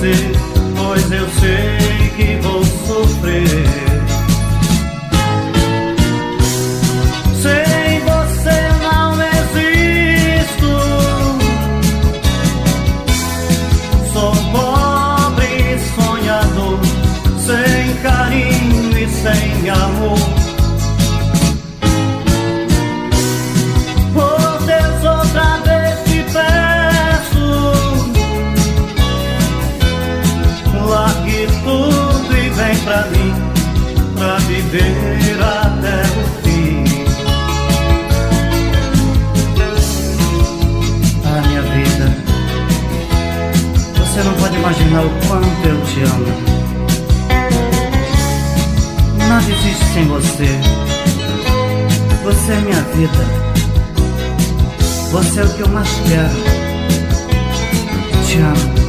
você, pois eu sei que vou sofrer. Sem você não existo. Sou pobre pra mim, pra viver até o fim. Ah, minha vida, você não pode imaginar o quanto eu te amo. Nada existe sem você. Você é minha vida. Você é o que eu mais quero. Te amo.